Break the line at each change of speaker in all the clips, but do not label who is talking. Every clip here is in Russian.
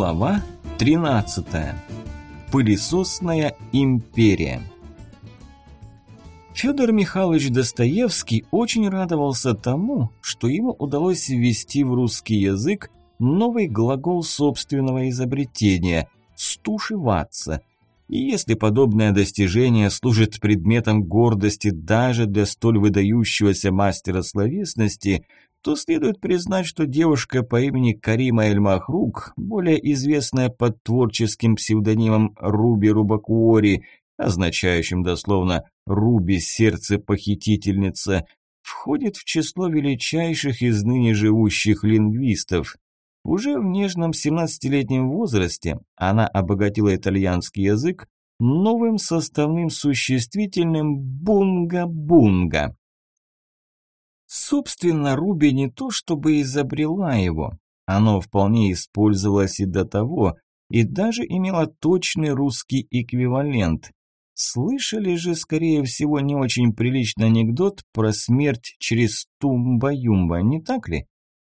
Глава 13. Пылесосная империя. Федор Михайлович Достоевский очень радовался тому, что ему удалось ввести в русский язык новый глагол собственного изобретения – «стушеваться». И если подобное достижение служит предметом гордости даже для столь выдающегося мастера словесности – то следует признать, что девушка по имени Карима Эль-Махрук, более известная под творческим псевдонимом Руби Рубакуори, означающим дословно «Руби – сердце похитительница», входит в число величайших из ныне живущих лингвистов. Уже в нежном 17-летнем возрасте она обогатила итальянский язык новым составным существительным «бунга-бунга». Собственно, Руби не то чтобы изобрела его, оно вполне использовалось и до того, и даже имело точный русский эквивалент. Слышали же, скорее всего, не очень приличный анекдот про смерть через тумба-юмба, не так ли?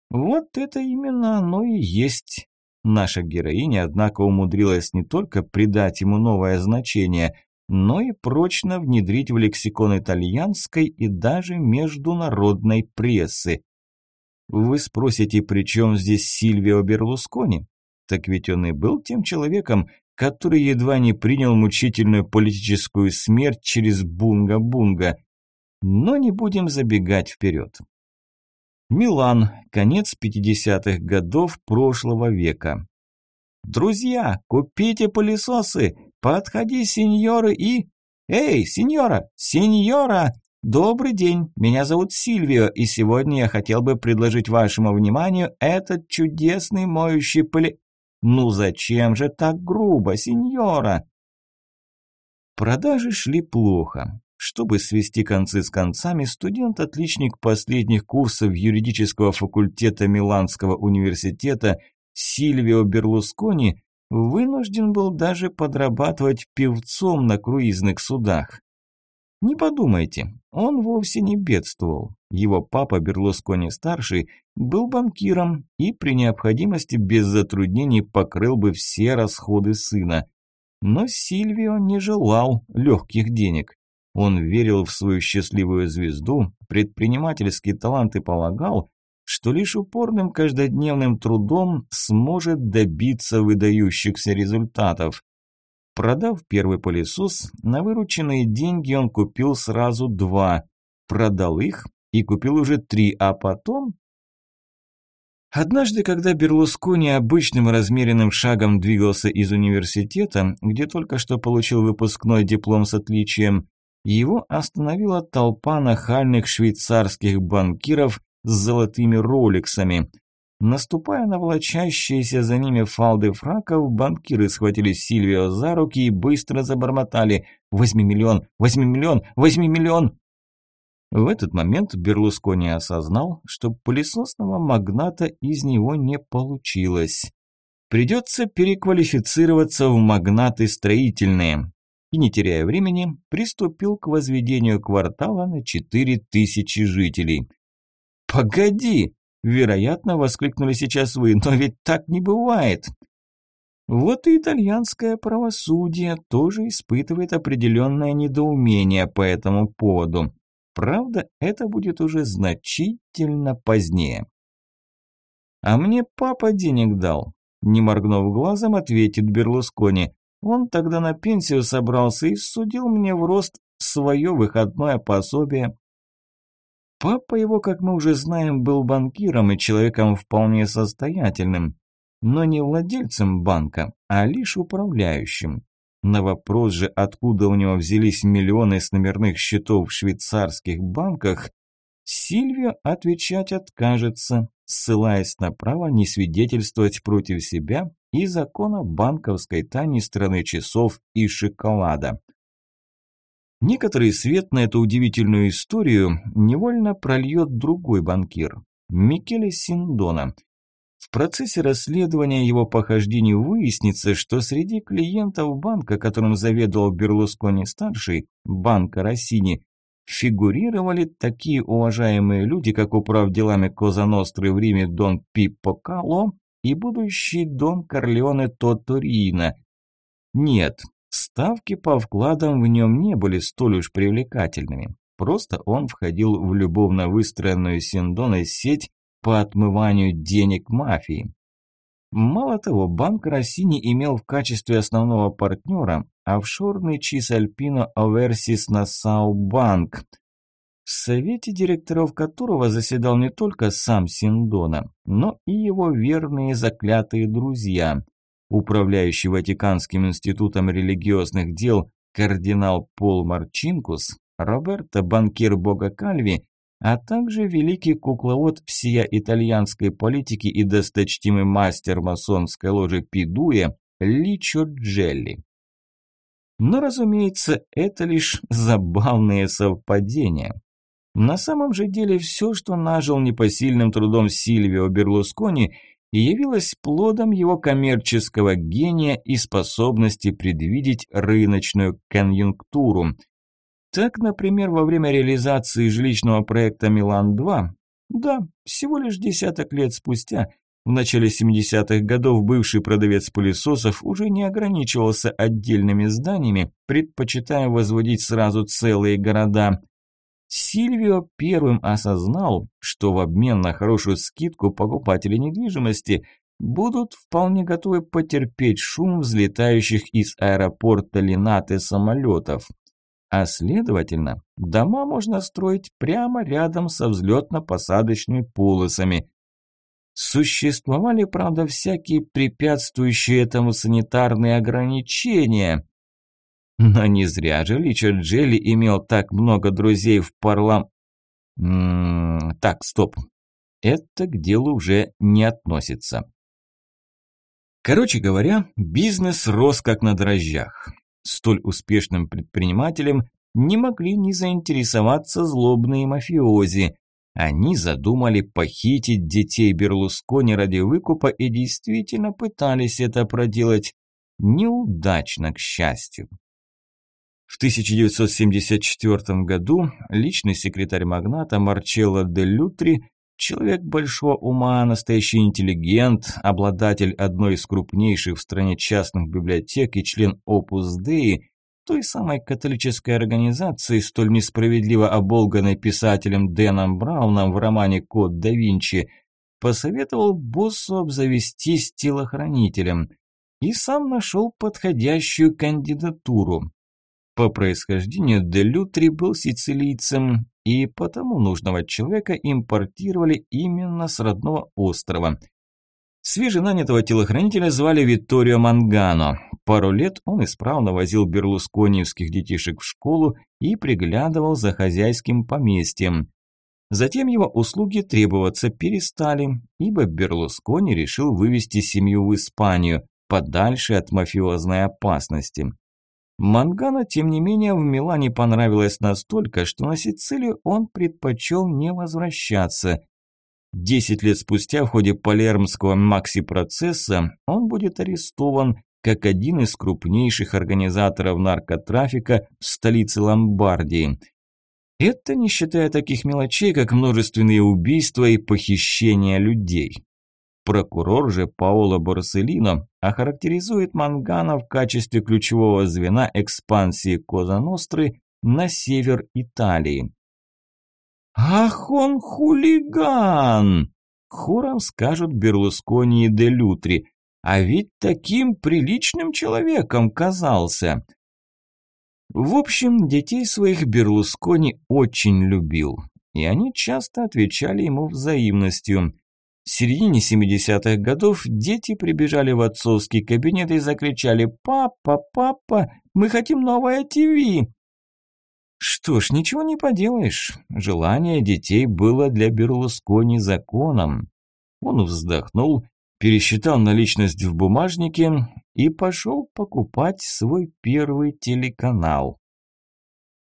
Вот это именно оно и есть. Наша героиня, однако, умудрилась не только придать ему новое значение, но и прочно внедрить в лексикон итальянской и даже международной прессы. Вы спросите, при чем здесь Сильвио Берлускони? Так ведь он и был тем человеком, который едва не принял мучительную политическую смерть через бунга-бунга. Но не будем забегать вперед. Милан, конец 50-х годов прошлого века. «Друзья, купите пылесосы! Подходи, сеньоры, и... Эй, сеньора! Сеньора! Добрый день, меня зовут Сильвио, и сегодня я хотел бы предложить вашему вниманию этот чудесный моющий пыли... Ну зачем же так грубо, сеньора? Продажи шли плохо. Чтобы свести концы с концами, студент-отличник последних курсов юридического факультета Миланского университета Сильвио Берлускони вынужден был даже подрабатывать певцом на круизных судах. Не подумайте, он вовсе не бедствовал. Его папа Берлускони-старший был банкиром и при необходимости без затруднений покрыл бы все расходы сына. Но Сильвио не желал легких денег. Он верил в свою счастливую звезду, предпринимательский талант и полагал, что лишь упорным каждодневным трудом сможет добиться выдающихся результатов. Продав первый пылесос, на вырученные деньги он купил сразу два, продал их и купил уже три, а потом... Однажды, когда Берлускони обычным размеренным шагом двигался из университета, где только что получил выпускной диплом с отличием, его остановила толпа нахальных швейцарских банкиров с золотыми роликсами. Наступая на волочащиеся за ними фалды фраков, банкиры схватили Сильвио за руки и быстро забормотали «Возьми миллион! Возьми миллион! Возьми миллион!» В этот момент Берлускони осознал, что пылесосного магната из него не получилось. Придется переквалифицироваться в магнаты строительные. И не теряя времени, приступил к возведению квартала на 4000 жителей – «Погоди!» – вероятно, воскликнули сейчас вы, но ведь так не бывает. Вот и итальянское правосудие тоже испытывает определенное недоумение по этому поводу. Правда, это будет уже значительно позднее. «А мне папа денег дал», – не моргнув глазом, ответит Берлускони. «Он тогда на пенсию собрался и судил мне в рост свое выходное пособие. Папа его, как мы уже знаем, был банкиром и человеком вполне состоятельным, но не владельцем банка, а лишь управляющим. На вопрос же, откуда у него взялись миллионы с номерных счетов в швейцарских банках, Сильвия отвечать откажется, ссылаясь на право не свидетельствовать против себя и закона банковской тайны страны часов и шоколада. Некоторый свет на эту удивительную историю невольно прольет другой банкир – Микеле Синдона. В процессе расследования его похождений выяснится, что среди клиентов банка, которым заведовал Берлускони-старший, банка Россини, фигурировали такие уважаемые люди, как управ делами Коза Ностры в Риме Дон Пиппо Кало и будущий Дон Корлеоне Тоторино. Нет, ставки по вкладам в нем не были столь уж привлекательными. Просто он входил в любовно выстроенную Синдоной сеть по отмыванию денег мафии. Мало того, банк Россини имел в качестве основного партнера офшорный Чисальпино Оверсис Нассау Банк, в совете директоров которого заседал не только сам Синдона, но и его верные заклятые друзья, управляющий Ватиканским институтом религиозных дел кардинал Пол Марчинкус, Роберто банкир Бога Кальви а также великий кукловод всея итальянской политики и досточтимый мастер масонской ложи Пидуя Личо Джелли. Но, разумеется, это лишь забавные совпадения. На самом же деле все, что нажил непосильным трудом Сильвио Берлускони, явилось плодом его коммерческого гения и способности предвидеть рыночную конъюнктуру – так, например, во время реализации жилищного проекта «Милан-2», да, всего лишь десяток лет спустя, в начале 70-х годов бывший продавец пылесосов уже не ограничивался отдельными зданиями, предпочитая возводить сразу целые города. Сильвио первым осознал, что в обмен на хорошую скидку покупатели недвижимости будут вполне готовы потерпеть шум взлетающих из аэропорта Линаты самолетов. А следовательно, дома можно строить прямо рядом со взлетно-посадочными полосами. Существовали, правда, всякие препятствующие этому санитарные ограничения. Но не зря же Личард Джелли имел так много друзей в парлам... М так, стоп. Это к делу уже не относится. Короче говоря, бизнес рос как на дрожжах столь успешным предпринимателем не могли не заинтересоваться злобные мафиози. Они задумали похитить детей Берлускони ради выкупа и действительно пытались это проделать. Неудачно, к счастью. В 1974 году личный секретарь магната Марчелло де Лютри Человек большого ума, настоящий интеллигент, обладатель одной из крупнейших в стране частных библиотек и член Opus Dei, той самой католической организации, столь несправедливо оболганной писателем Дэном Брауном в романе «Код да Винчи», посоветовал боссу обзавестись телохранителем и сам нашел подходящую кандидатуру. По происхождению Делютри был сицилийцем, и потому нужного человека импортировали именно с родного острова. Свеженанятого телохранителя звали Витторио Мангано. Пару лет он исправно возил берлускониевских детишек в школу и приглядывал за хозяйским поместьем. Затем его услуги требоваться перестали, ибо Берлускони решил вывести семью в Испанию, подальше от мафиозной опасности. Мангана, тем не менее, в Милане понравилось настолько, что на Сицилию он предпочел не возвращаться. Десять лет спустя в ходе Палермского макси-процесса он будет арестован как один из крупнейших организаторов наркотрафика в столице Ломбардии. Это не считая таких мелочей, как множественные убийства и похищения людей. Прокурор же Паоло Борселино охарактеризует Мангана в качестве ключевого звена экспансии Коза Ностры на север Италии. «Ах он хулиган!» – хором скажут Берлускони и де Лютри. «А ведь таким приличным человеком казался!» В общем, детей своих Берлускони очень любил, и они часто отвечали ему взаимностью. В середине 70-х годов дети прибежали в отцовский кабинет и закричали «Папа, папа, мы хотим новое ТВ!» Что ж, ничего не поделаешь. Желание детей было для Берлускони законом. Он вздохнул, пересчитал наличность в бумажнике и пошел покупать свой первый телеканал.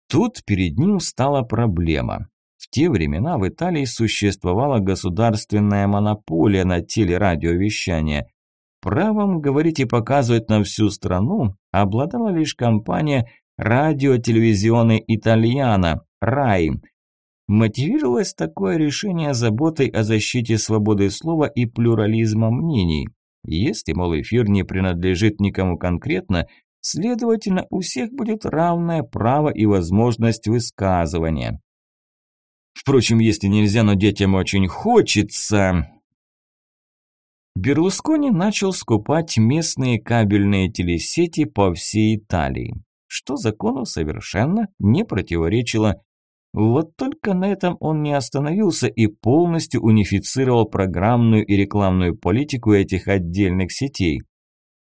Тут перед ним стала проблема. В те времена в Италии существовала государственная монополия на телерадиовещание. Правом говорить и показывать на всю страну обладала лишь компания «Радио Телевизионе Итальяна» «РАИ». Мотивировалось такое решение заботой о защите свободы слова и плюрализма мнений. Если, мол, эфир не принадлежит никому конкретно, следовательно, у всех будет равное право и возможность высказывания. Впрочем, если нельзя, но детям очень хочется... Берлускони начал скупать местные кабельные телесети по всей Италии, что закону совершенно не противоречило. Вот только на этом он не остановился и полностью унифицировал программную и рекламную политику этих отдельных сетей.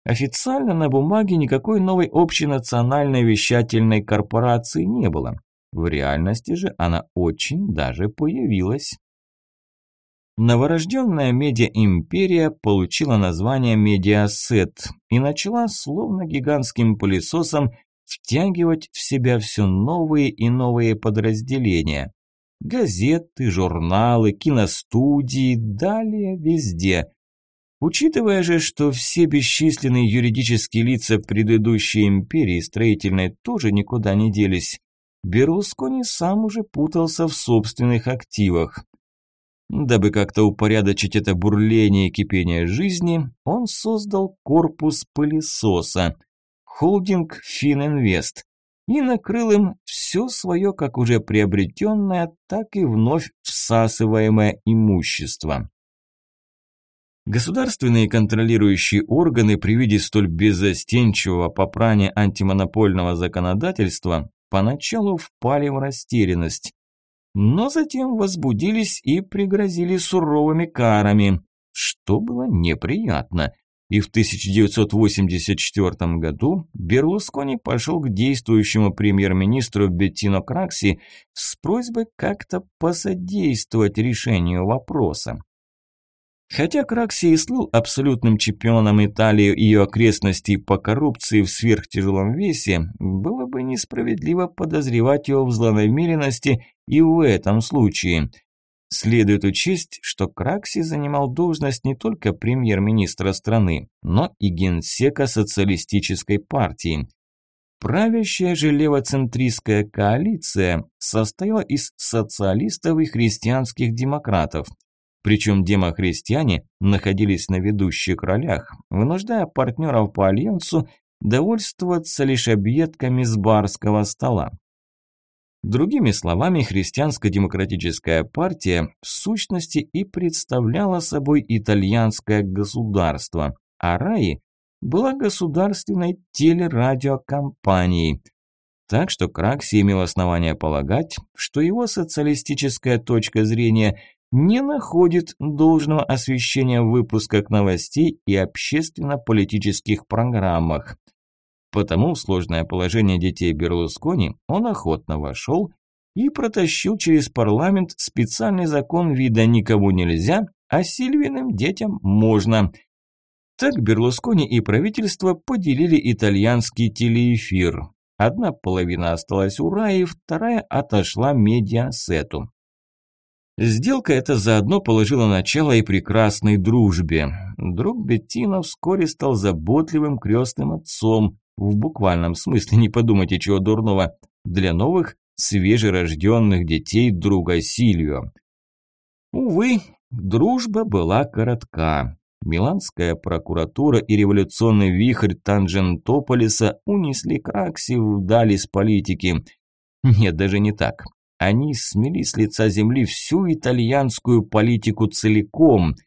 Официально на бумаге никакой новой общенациональной вещательной корпорации не было. В реальности же она очень даже появилась. Новорожденная медиа-империя получила название Медиасет и начала, словно гигантским пылесосом, втягивать в себя все новые и новые подразделения. Газеты, журналы, киностудии, далее везде. Учитывая же, что все бесчисленные юридические лица предыдущей империи строительной тоже никуда не делись, Берлускони сам уже путался в собственных активах. Дабы как-то упорядочить это бурление и кипение жизни, он создал корпус пылесоса – холдинг Фининвест и накрыл им все свое как уже приобретенное, так и вновь всасываемое имущество. Государственные контролирующие органы при виде столь беззастенчивого попрания антимонопольного законодательства поначалу впали в растерянность, но затем возбудились и пригрозили суровыми карами, что было неприятно, и в 1984 году Берлускони пошел к действующему премьер-министру Беттино Кракси с просьбой как-то посодействовать решению вопроса. Хотя Кракси и слыл абсолютным чемпионом Италии и ее окрестностей по коррупции в сверхтяжелом весе, было бы несправедливо подозревать его в злонамеренности и в этом случае – Следует учесть, что Кракси занимал должность не только премьер-министра страны, но и генсека социалистической партии. Правящая же левоцентристская коалиция состояла из социалистов и христианских демократов. Причем демохристиане находились на ведущих ролях, вынуждая партнеров по альянсу довольствоваться лишь объедками с барского стола. Другими словами, христианско-демократическая партия в сущности и представляла собой итальянское государство, а РАИ была государственной телерадиокомпанией. Так что Кракси имел основание полагать, что его социалистическая точка зрения не находит должного освещения в выпусках новостей и общественно-политических программах. Потому в сложное положение детей Берлускони он охотно вошел и протащил через парламент специальный закон вида «никому нельзя», а Сильвиным детям можно. Так Берлускони и правительство поделили итальянский телеэфир. Одна половина осталась у Раи, вторая отошла медиасету. Сделка эта заодно положила начало и прекрасной дружбе. Друг Беттина вскоре стал заботливым крестным отцом, в буквальном смысле, не подумайте чего дурного, для новых свежерожденных детей друга Сильвио. Увы, дружба была коротка. Миланская прокуратура и революционный вихрь Танжентополиса унесли Кракси вдали с политики. Нет, даже не так. Они смели с лица земли всю итальянскую политику целиком –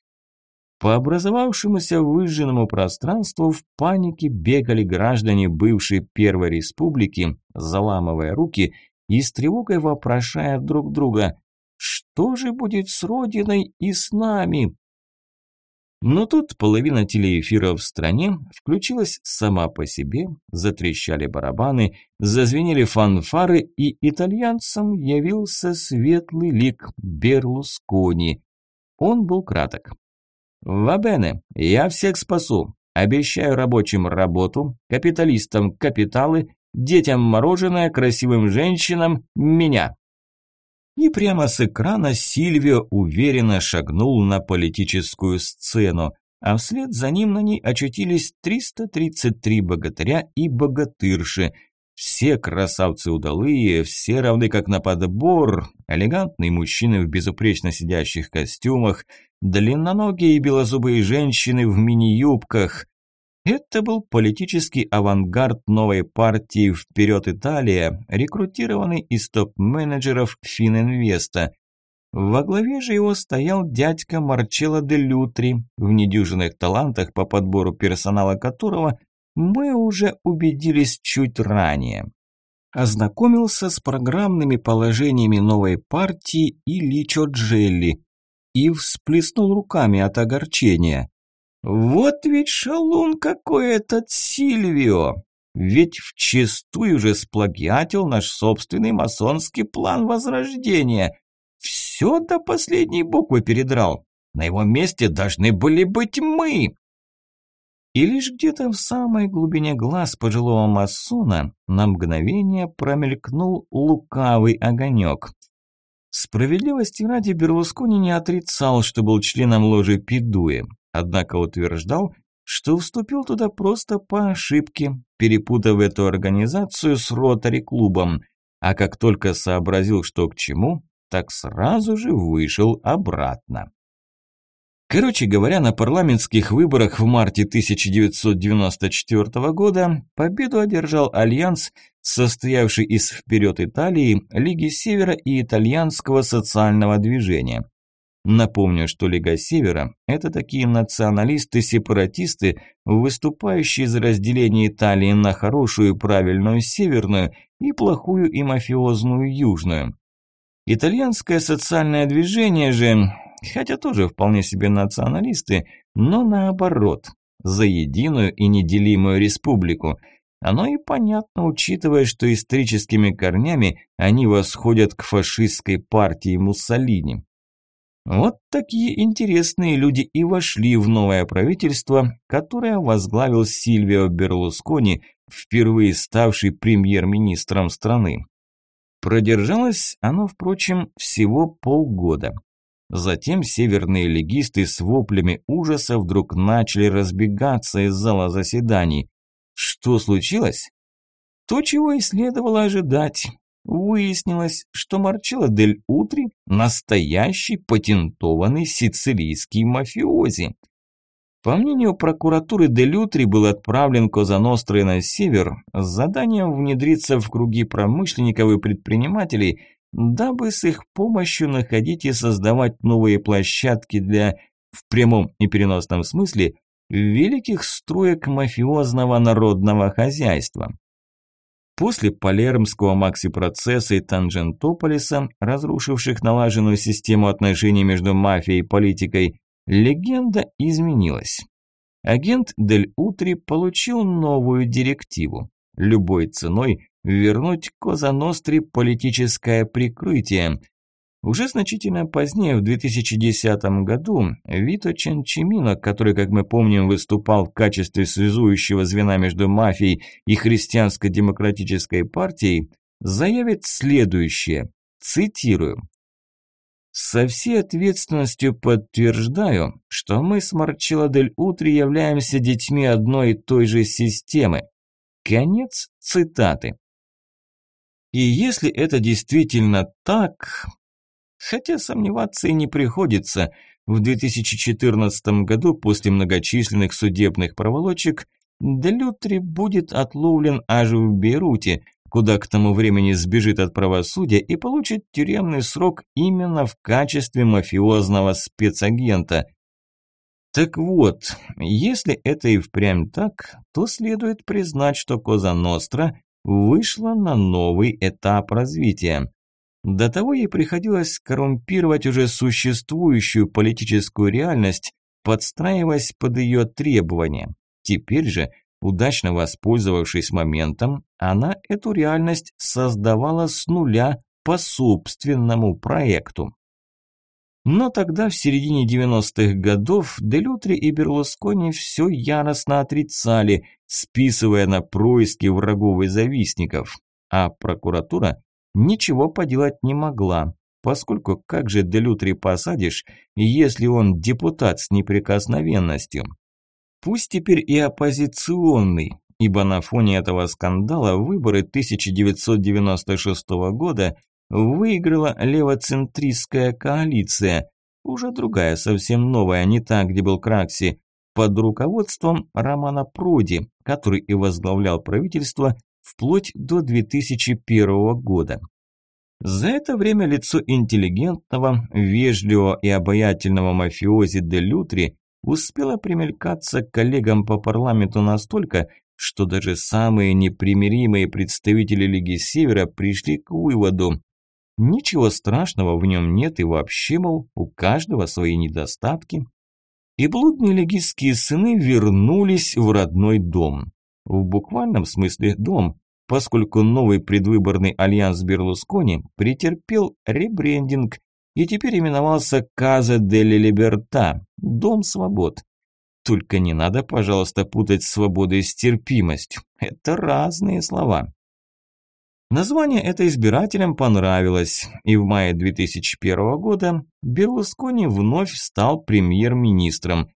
по образовавшемуся выжженному пространству в панике бегали граждане бывшей Первой Республики, заламывая руки и с тревогой вопрошая друг друга «Что же будет с Родиной и с нами?» Но тут половина телеэфира в стране включилась сама по себе, затрещали барабаны, зазвенели фанфары, и итальянцам явился светлый лик Берлускони. Он был краток. Вабене, я всех спасу. Обещаю рабочим работу, капиталистам капиталы, детям мороженое, красивым женщинам меня. И прямо с экрана Сильвио уверенно шагнул на политическую сцену, а вслед за ним на ней очутились 333 богатыря и богатырши. Все красавцы удалые, все равны как на подбор, элегантные мужчины в безупречно сидящих костюмах, длинноногие и белозубые женщины в мини-юбках. Это был политический авангард новой партии «Вперед Италия», рекрутированный из топ-менеджеров Фининвеста. Во главе же его стоял дядька Марчелло де Лютри, в недюжинных талантах по подбору персонала которого мы уже убедились чуть ранее. Ознакомился с программными положениями новой партии и Личо Джелли и всплеснул руками от огорчения. Вот ведь шалун какой этот Сильвио! Ведь вчистую же сплагиатил наш собственный масонский план возрождения. Все до последней буквы передрал. На его месте должны были быть мы. И лишь где-то в самой глубине глаз пожилого масона на мгновение промелькнул лукавый огонек. Справедливости ради Берлускони не отрицал, что был членом ложи Пидуи, однако утверждал, что вступил туда просто по ошибке, перепутав эту организацию с ротари-клубом, а как только сообразил, что к чему, так сразу же вышел обратно. Короче говоря, на парламентских выборах в марте 1994 года победу одержал альянс, состоявший из «Вперед Италии», Лиги Севера и Итальянского социального движения. Напомню, что Лига Севера – это такие националисты-сепаратисты, выступающие за разделение Италии на хорошую правильную северную и плохую и мафиозную южную. Итальянское социальное движение же хотя тоже вполне себе националисты, но наоборот, за единую и неделимую республику. Оно и понятно, учитывая, что историческими корнями они восходят к фашистской партии Муссолини. Вот такие интересные люди и вошли в новое правительство, которое возглавил Сильвио Берлускони, впервые ставший премьер-министром страны. Продержалось оно, впрочем, всего полгода. Затем северные легисты с воплями ужаса вдруг начали разбегаться из зала заседаний. Что случилось? То, чего и следовало ожидать. Выяснилось, что Марчелло дель Утри – настоящий патентованный сицилийский мафиози. По мнению прокуратуры Дель Утри был отправлен Козанострой на север с заданием внедриться в круги промышленников и предпринимателей – дабы с их помощью находить и создавать новые площадки для, в прямом и переносном смысле, великих строек мафиозного народного хозяйства. После Палермского макси-процесса и Танжентополиса, разрушивших налаженную систему отношений между мафией и политикой, легенда изменилась. Агент Дель Утри получил новую директиву. Любой ценой вернуть Коза Ностри политическое прикрытие. Уже значительно позднее, в 2010 году, Вито Ченчимино, который, как мы помним, выступал в качестве связующего звена между мафией и христианско-демократической партией, заявит следующее, цитирую. «Со всей ответственностью подтверждаю, что мы с Марчелло дель Утри являемся детьми одной и той же системы. Конец цитаты. И если это действительно так, хотя сомневаться и не приходится, в 2014 году после многочисленных судебных проволочек Делютри будет отловлен аж в Бейруте, куда к тому времени сбежит от правосудия и получит тюремный срок именно в качестве мафиозного спецагента. Так вот, если это и впрямь так, то следует признать, что Коза Ностра вышла на новый этап развития. До того ей приходилось коррумпировать уже существующую политическую реальность, подстраиваясь под ее требования. Теперь же, удачно воспользовавшись моментом, она эту реальность создавала с нуля по собственному проекту. Но тогда, в середине 90-х годов, Делютри и Берлускони все яростно отрицали, списывая на происки врагов и завистников. А прокуратура ничего поделать не могла, поскольку как же Делютри посадишь, если он депутат с неприкосновенностью? Пусть теперь и оппозиционный, ибо на фоне этого скандала выборы 1996 года выиграла левоцентристская коалиция, уже другая, совсем новая, не та, где был Кракси, под руководством Романа Проди, который и возглавлял правительство вплоть до 2001 года. За это время лицо интеллигентного, вежливого и обаятельного мафиози де Лютри успело примелькаться коллегам по парламенту настолько, что даже самые непримиримые представители Лиги Севера пришли к выводу, ничего страшного в нем нет и вообще, мол, у каждого свои недостатки. И блудные легистские сыны вернулись в родной дом. В буквальном смысле дом, поскольку новый предвыборный альянс Берлускони претерпел ребрендинг и теперь именовался Каза дель Либерта – Дом свобод. Только не надо, пожалуйста, путать свободу с терпимостью. Это разные слова. Название это избирателям понравилось, и в мае 2001 года Берлускони вновь стал премьер-министром,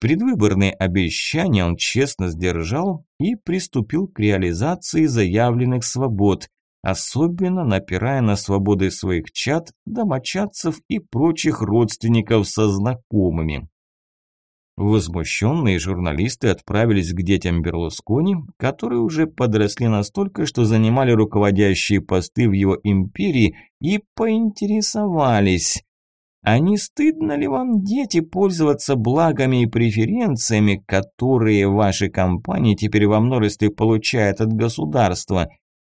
Предвыборные обещания он честно сдержал и приступил к реализации заявленных свобод, особенно напирая на свободы своих чад, домочадцев и прочих родственников со знакомыми. Возмущенные журналисты отправились к детям Берлускони, которые уже подросли настолько, что занимали руководящие посты в его империи, и поинтересовались, а не стыдно ли вам, дети, пользоваться благами и преференциями, которые ваши компании теперь во множестве получают от государства?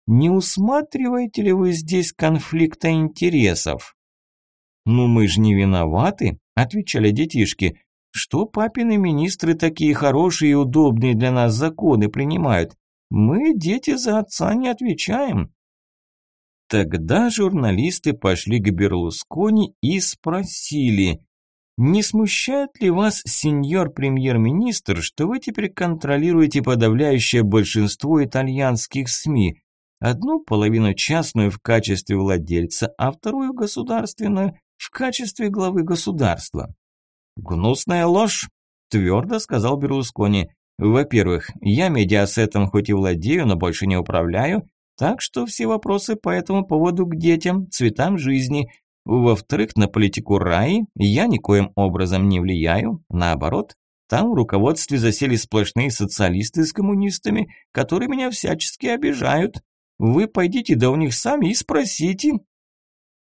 Не усматриваете ли вы здесь конфликта интересов? «Ну мы же не виноваты», – отвечали детишки. «Что папины министры такие хорошие и удобные для нас законы принимают? Мы, дети, за отца не отвечаем. Тогда журналисты пошли к Берлускони и спросили, не смущает ли вас, сеньор премьер-министр, что вы теперь контролируете подавляющее большинство итальянских СМИ? Одну половину частную в качестве владельца, а вторую государственную в качестве главы государства. «Гнусная ложь», – твердо сказал Берлускони. «Во-первых, я медиасетом хоть и владею, но больше не управляю, так что все вопросы по этому поводу к детям, цветам жизни. Во-вторых, на политику РАИ я никоим образом не влияю, наоборот. Там в руководстве засели сплошные социалисты с коммунистами, которые меня всячески обижают. Вы пойдите да у них сами и спросите.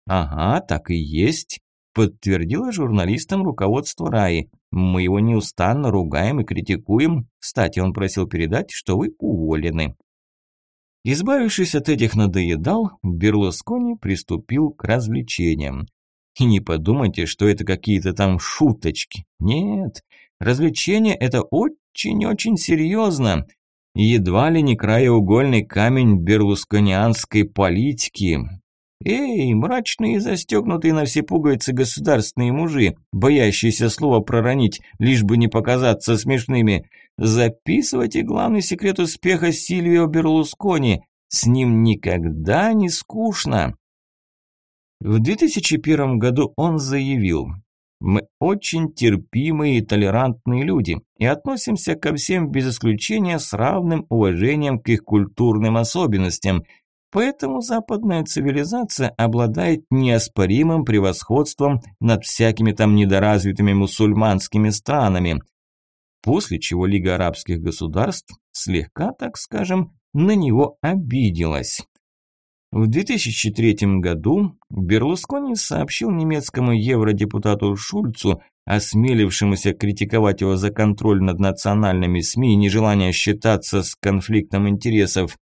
Ага, так и есть, подтвердила журналистам руководство РАИ. Мы его неустанно ругаем и критикуем. Кстати, он просил передать, что вы уволены. Избавившись от этих надоедал, Берлускони приступил к развлечениям. И не подумайте, что это какие-то там шуточки. Нет, развлечения – это очень-очень серьезно. Едва ли не краеугольный камень берлусконианской политики. Эй, мрачные застегнутые на все пуговицы государственные мужи, боящиеся слова проронить, лишь бы не показаться смешными – Записывайте главный секрет успеха Сильвио Берлускони. С ним никогда не скучно. В 2001 году он заявил, «Мы очень терпимые и толерантные люди и относимся ко всем без исключения с равным уважением к их культурным особенностям, поэтому западная цивилизация обладает неоспоримым превосходством над всякими там недоразвитыми мусульманскими странами после чего Лига арабских государств слегка, так скажем, на него обиделась. В 2003 году Берлускони сообщил немецкому евродепутату Шульцу, осмелившемуся критиковать его за контроль над национальными СМИ и нежелание считаться с конфликтом интересов.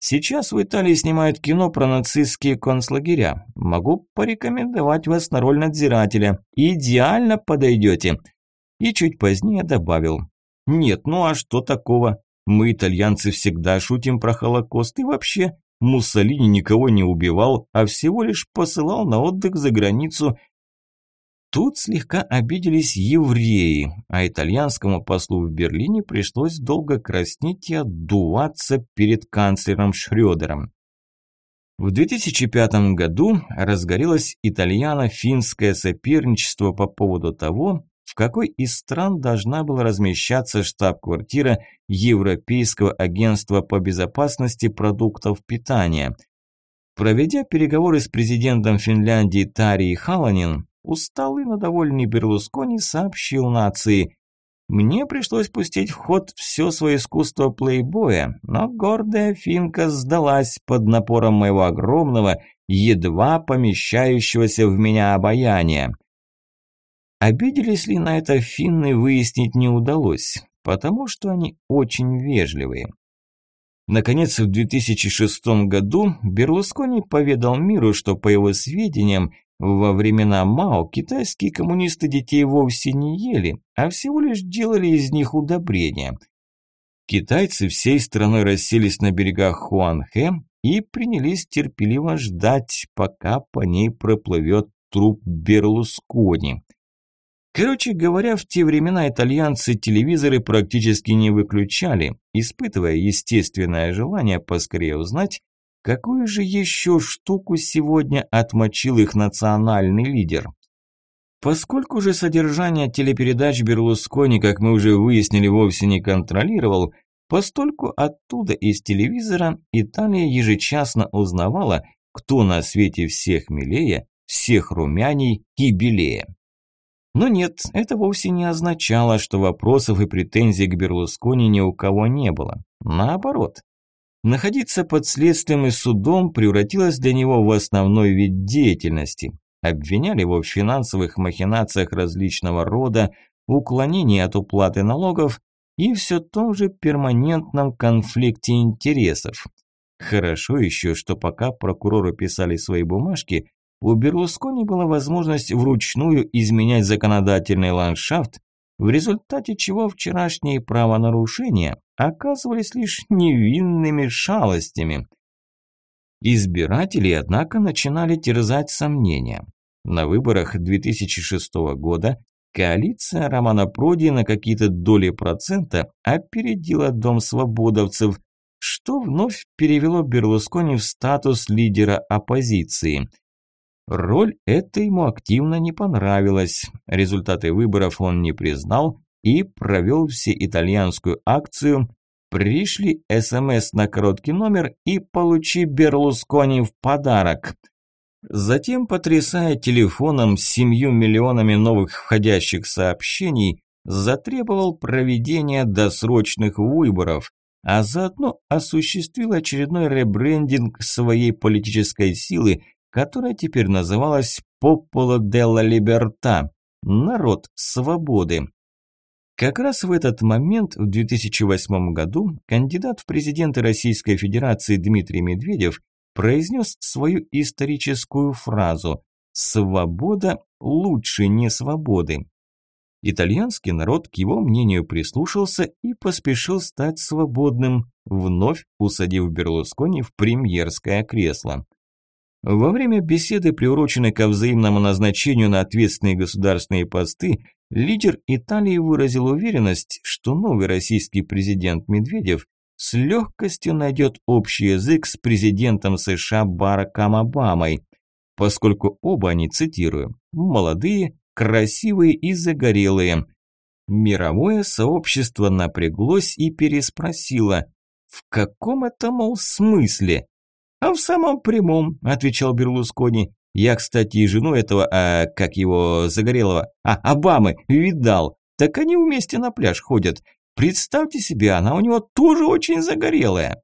Сейчас в Италии снимают кино про нацистские концлагеря. Могу порекомендовать вас на роль надзирателя. Идеально подойдете. И чуть позднее добавил. Нет, ну а что такого? Мы, итальянцы, всегда шутим про Холокост и вообще. Муссолини никого не убивал, а всего лишь посылал на отдых за границу. Тут слегка обиделись евреи, а итальянскому послу в Берлине пришлось долго краснеть и отдуваться перед канцлером Шрёдером. В 2005 году разгорелось итальяно-финское соперничество по поводу того, в какой из стран должна была размещаться штаб-квартира Европейского агентства по безопасности продуктов питания. Проведя переговоры с президентом Финляндии Тарией Халанин, усталый, но довольный Берлускони сообщил нации «Мне пришлось пустить в ход все свое искусство плейбоя, но гордая финка сдалась под напором моего огромного, едва помещающегося в меня обаяния». Обиделись ли на это финны, выяснить не удалось, потому что они очень вежливые. Наконец, в 2006 году Берлускони поведал миру, что, по его сведениям, во времена Мао китайские коммунисты детей вовсе не ели, а всего лишь делали из них удобрения. Китайцы всей страной расселись на берегах Хуанхэ и принялись терпеливо ждать, пока по ней проплывет труп Берлускони. Короче говоря, в те времена итальянцы телевизоры практически не выключали, испытывая естественное желание поскорее узнать, какую же еще штуку сегодня отмочил их национальный лидер. Поскольку же содержание телепередач Берлускони, как мы уже выяснили, вовсе не контролировал, постольку оттуда из телевизора Италия ежечасно узнавала, кто на свете всех милее, всех румяней и белее. Но нет, это вовсе не означало, что вопросов и претензий к Берлускони ни у кого не было. Наоборот. Находиться под следствием и судом превратилось для него в основной вид деятельности. Обвиняли его в финансовых махинациях различного рода, уклонении от уплаты налогов и все том же перманентном конфликте интересов. Хорошо еще, что пока прокуроры писали свои бумажки, у Берлускони была возможность вручную изменять законодательный ландшафт, в результате чего вчерашние правонарушения оказывались лишь невинными шалостями. Избиратели, однако, начинали терзать сомнения. На выборах 2006 года коалиция Романа Проди на какие-то доли процента опередила Дом свободовцев, что вновь перевело Берлускони в статус лидера оппозиции – Роль эта ему активно не понравилась. Результаты выборов он не признал и провел все итальянскую акцию «Пришли СМС на короткий номер и получи Берлускони в подарок». Затем, потрясая телефоном с семью миллионами новых входящих сообщений, затребовал проведения досрочных выборов, а заодно осуществил очередной ребрендинг своей политической силы которая теперь называлась «Пополо делла Либерта» – «Народ свободы». Как раз в этот момент, в 2008 году, кандидат в президенты Российской Федерации Дмитрий Медведев произнес свою историческую фразу «Свобода лучше не свободы». Итальянский народ к его мнению прислушался и поспешил стать свободным, вновь усадив Берлускони в премьерское кресло. Во время беседы, приуроченной ко взаимному назначению на ответственные государственные посты, лидер Италии выразил уверенность, что новый российский президент Медведев с легкостью найдет общий язык с президентом США Бараком Обамой, поскольку оба они, цитирую, «молодые, красивые и загорелые». Мировое сообщество напряглось и переспросило, в каком это, мол, смысле? «А в самом прямом», – отвечал Берлускони. «Я, кстати, жену этого, а, как его, Загорелого, а, Обамы, видал. Так они вместе на пляж ходят. Представьте себе, она у него тоже очень загорелая».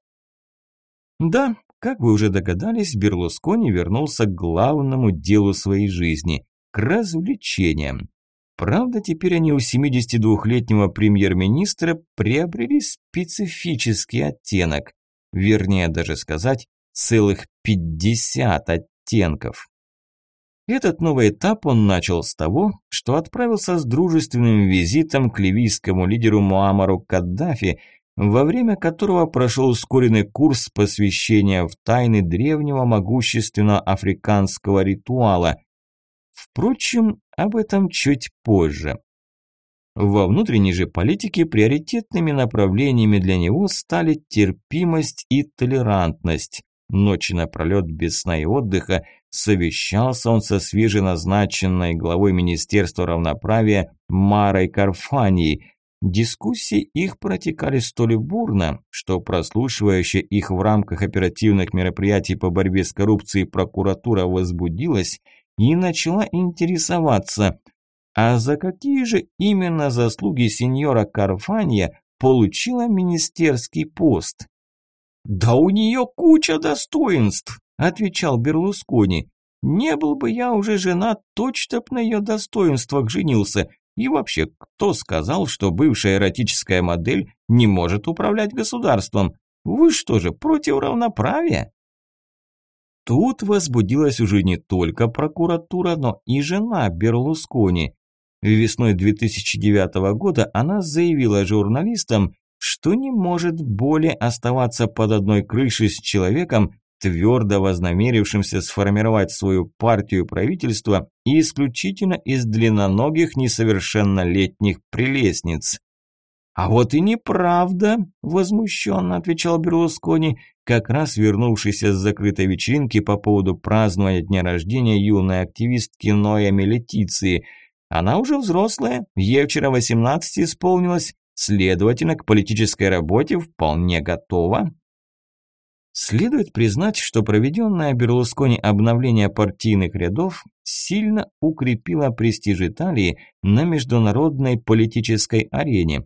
Да, как вы уже догадались, Берлускони вернулся к главному делу своей жизни – к развлечениям. Правда, теперь они у 72-летнего премьер-министра приобрели специфический оттенок. Вернее даже сказать, целых 50 оттенков. Этот новый этап он начал с того, что отправился с дружественным визитом к ливийскому лидеру Муамару Каддафи, во время которого прошел ускоренный курс посвящения в тайны древнего могущественного африканского ритуала. Впрочем, об этом чуть позже. Во внутренней же политике приоритетными направлениями для него стали терпимость и толерантность. Ночи напролет без сна и отдыха совещался он со свеженазначенной главой Министерства равноправия Марой Карфанией. Дискуссии их протекали столь бурно, что прослушивающая их в рамках оперативных мероприятий по борьбе с коррупцией прокуратура возбудилась и начала интересоваться, а за какие же именно заслуги сеньора Карфания получила министерский пост? «Да у нее куча достоинств», – отвечал Берлускони. «Не был бы я уже женат, точно б на ее достоинствах женился. И вообще, кто сказал, что бывшая эротическая модель не может управлять государством? Вы что же, против равноправия?» Тут возбудилась уже не только прокуратура, но и жена Берлускони. Весной 2009 года она заявила журналистам, что не может более оставаться под одной крышей с человеком, твердо вознамерившимся сформировать свою партию правительства и исключительно из длинноногих несовершеннолетних прелестниц. «А вот и неправда», – возмущенно отвечал Берлускони, как раз вернувшийся с закрытой вечеринки по поводу празднования дня рождения юной активистки Ноя Летиции. Она уже взрослая, ей вчера 18 исполнилось, Следовательно, к политической работе вполне готова. Следует признать, что проведенное Берлускони обновление партийных рядов сильно укрепило престиж Италии на международной политической арене.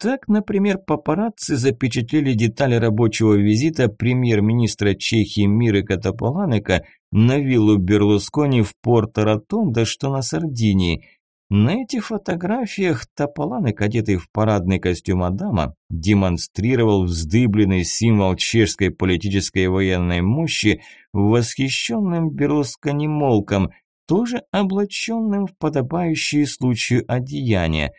Так, например, папарацци запечатлели детали рабочего визита премьер-министра Чехии Миры Катаполанека на виллу Берлускони в Порто-Ротондо, что на Сардинии – на этих фотографиях Тополанек, одетый в парадный костюм Адама, демонстрировал вздыбленный символ чешской политической и военной мощи восхищенным Берлускони-молком, тоже облаченным в подобающие случаю одеяния.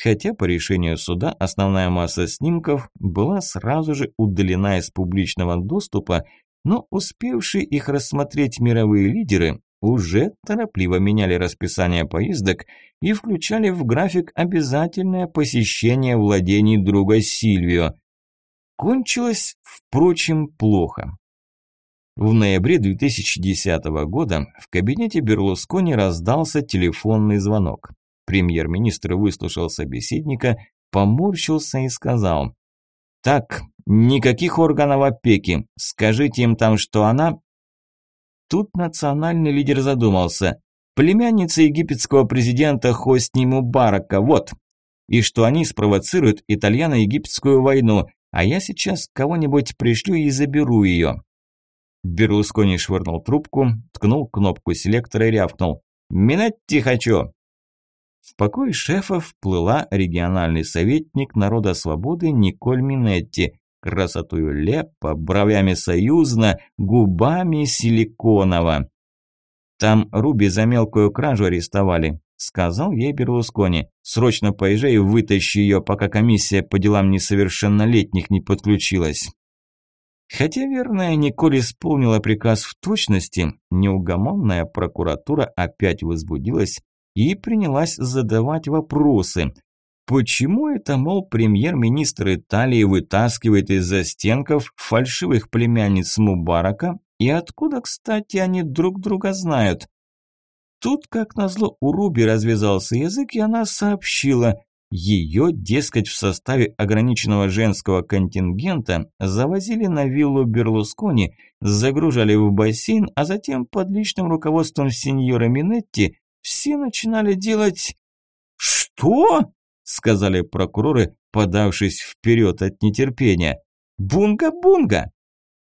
Хотя по решению суда основная масса снимков была сразу же удалена из публичного доступа, но успевшие их рассмотреть мировые лидеры уже торопливо меняли расписание поездок и включали в график обязательное посещение владений друга Сильвио. Кончилось, впрочем, плохо. В ноябре 2010 года в кабинете Берлускони раздался телефонный звонок. Премьер-министр выслушал собеседника, поморщился и сказал «Так, никаких органов опеки, скажите им там, что она Тут национальный лидер задумался. Племянница египетского президента Хосни Мубарака, вот. И что они спровоцируют итальяно-египетскую войну, а я сейчас кого-нибудь пришлю и заберу ее. Берлускони швырнул трубку, ткнул кнопку селектора и рявкнул. «Минетти хочу!» В покой шефа вплыла региональный советник Народа Свободы Николь Минетти, красотою лепо, бровями союзно, губами силиконово. «Там Руби за мелкую кражу арестовали», – сказал ей Берлускони. «Срочно поезжай и вытащи ее, пока комиссия по делам несовершеннолетних не подключилась». Хотя верная Николь исполнила приказ в точности, неугомонная прокуратура опять возбудилась и принялась задавать вопросы – Почему это, мол, премьер-министр Италии вытаскивает из застенков фальшивых племянниц Мубарака? И откуда, кстати, они друг друга знают? Тут, как назло, у Руби развязался язык, и она сообщила, ее, дескать, в составе ограниченного женского контингента завозили на виллу Берлускони, загружали в бассейн, а затем под личным руководством сеньора Минетти все начинали делать... «Что?» Сказали прокуроры, подавшись вперед от нетерпения. «Бунга-бунга!»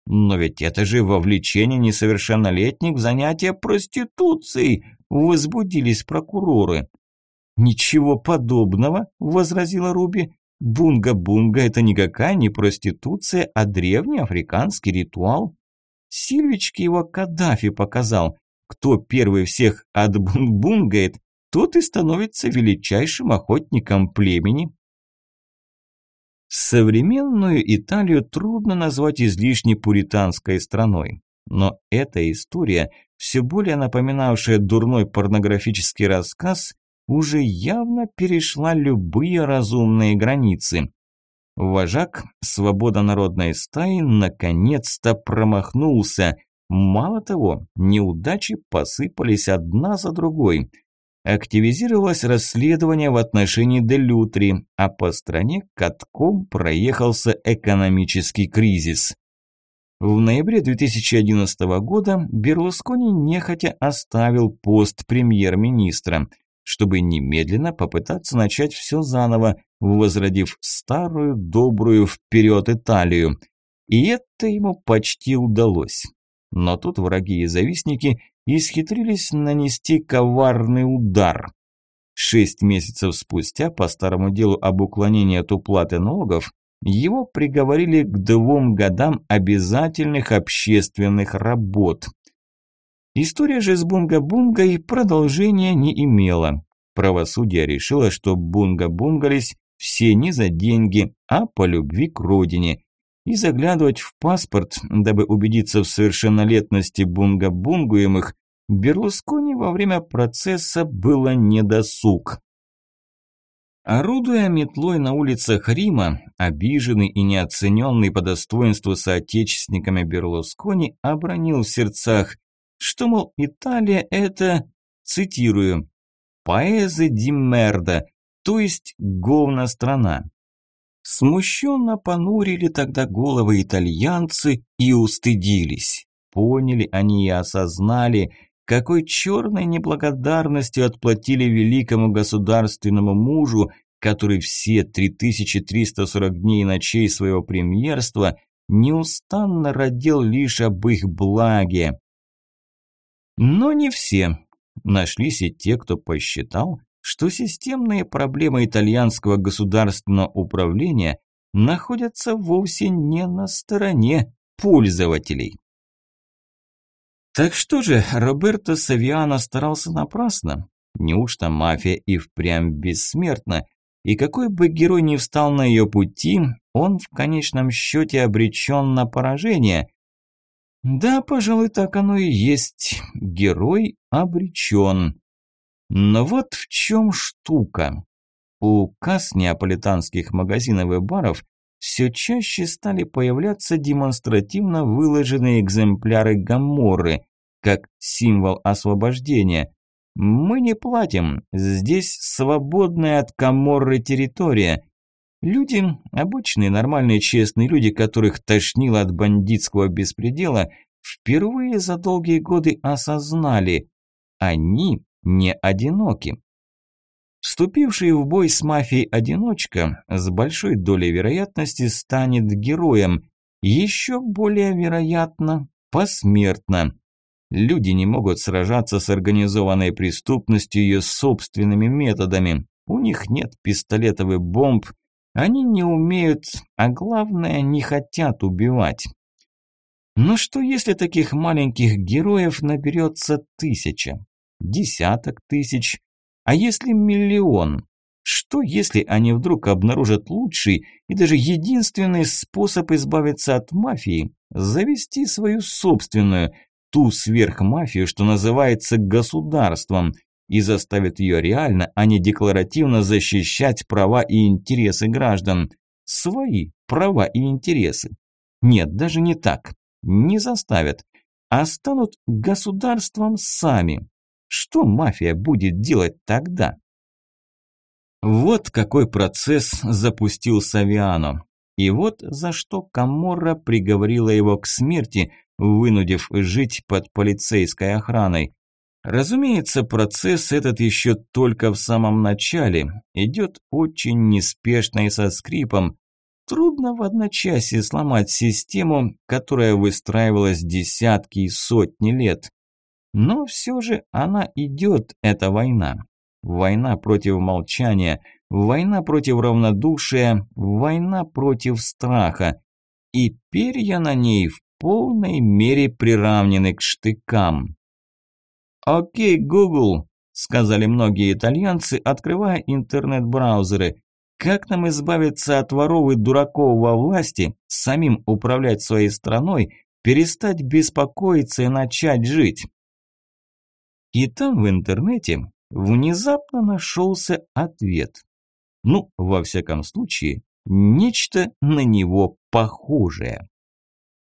«Но ведь это же вовлечение несовершеннолетних в занятия проституцией!» – возбудились прокуроры. «Ничего подобного!» – возразила Руби. «Бунга-бунга – это никакая не проституция, а древний африканский ритуал. Сильвички его Каддафи показал. Кто первый всех отбунгает, тот и становится величайшим охотником племени. Современную Италию трудно назвать излишне пуританской страной, но эта история, все более напоминавшая дурной порнографический рассказ, уже явно перешла любые разумные границы. Вожак свобода народной стаи наконец-то промахнулся. Мало того, неудачи посыпались одна за другой. Активизировалось расследование в отношении Делютри, а по стране катком проехался экономический кризис. В ноябре 2011 года Берлускони нехотя оставил пост премьер-министра, чтобы немедленно попытаться начать все заново, возродив старую добрую вперед Италию. И это ему почти удалось. Но тут враги и завистники исхитрились нанести коварный удар. Шесть месяцев спустя по старому делу об уклонении от уплаты налогов его приговорили к двум годам обязательных общественных работ. История же с Бунга-Бунгой продолжения не имела. Правосудие решило, что Бунга-Бунгались все не за деньги, а по любви к родине. И заглядывать в паспорт, дабы убедиться в совершеннолетности Бунга-Бунгуемых, Берлускони во время процесса было недосуг. Орудуя метлой на улицах Рима, обиженный и неоцененный по достоинству соотечественниками Берлускони обронил в сердцах, что, мол, Италия – это, цитирую, «поэзе ди мерда», то есть говна страна. Смущенно понурили тогда головы итальянцы и устыдились. Поняли они и осознали, какой черной неблагодарностью отплатили великому государственному мужу, который все 3340 дней и ночей своего премьерства неустанно родил лишь об их благе. Но не все. Нашлись и те, кто посчитал, что системные проблемы итальянского государственного управления находятся вовсе не на стороне пользователей. Так что же, Роберто Савиано старался напрасно? Неужто мафия и впрямь бессмертна? И какой бы герой ни встал на ее пути, он в конечном счете обречен на поражение. Да, пожалуй, так оно и есть. Герой обречен. Но вот в чем штука. У касс неаполитанских магазинов и баров все чаще стали появляться демонстративно выложенные экземпляры Гаморры, как символ освобождения. Мы не платим, здесь свободная от Каморры территория. Люди, обычные, нормальные, честные люди, которых тошнило от бандитского беспредела, впервые за долгие годы осознали, они не одиноки. Вступивший в бой с мафией одиночка с большой долей вероятности станет героем, еще более вероятно посмертно. Люди не могут сражаться с организованной преступностью ее собственными методами. У них нет пистолетов и бомб, они не умеют, а главное, не хотят убивать. Но что если таких маленьких героев наберется тысяча, десяток тысяч, а если миллион? Что, если они вдруг обнаружат лучший и даже единственный способ избавиться от мафии – завести свою собственную, ту сверхмафию, что называется государством, и заставят ее реально, а не декларативно защищать права и интересы граждан. Свои права и интересы. Нет, даже не так. Не заставят. А станут государством сами. Что мафия будет делать тогда? Вот какой процесс запустил Савиано. И вот за что Каморра приговорила его к смерти, вынудив жить под полицейской охраной. Разумеется, процесс этот еще только в самом начале, идет очень неспешно и со скрипом. Трудно в одночасье сломать систему, которая выстраивалась десятки и сотни лет. Но все же она идет, эта война. Война против молчания, война против равнодушия, война против страха. И перья на ней в полной мере приравнены к штыкам. «Окей, Google», – сказали многие итальянцы, открывая интернет-браузеры. «Как нам избавиться от воров и дураков во власти, самим управлять своей страной, перестать беспокоиться и начать жить?» И там в интернете внезапно нашелся ответ. Ну, во всяком случае, нечто на него похожее.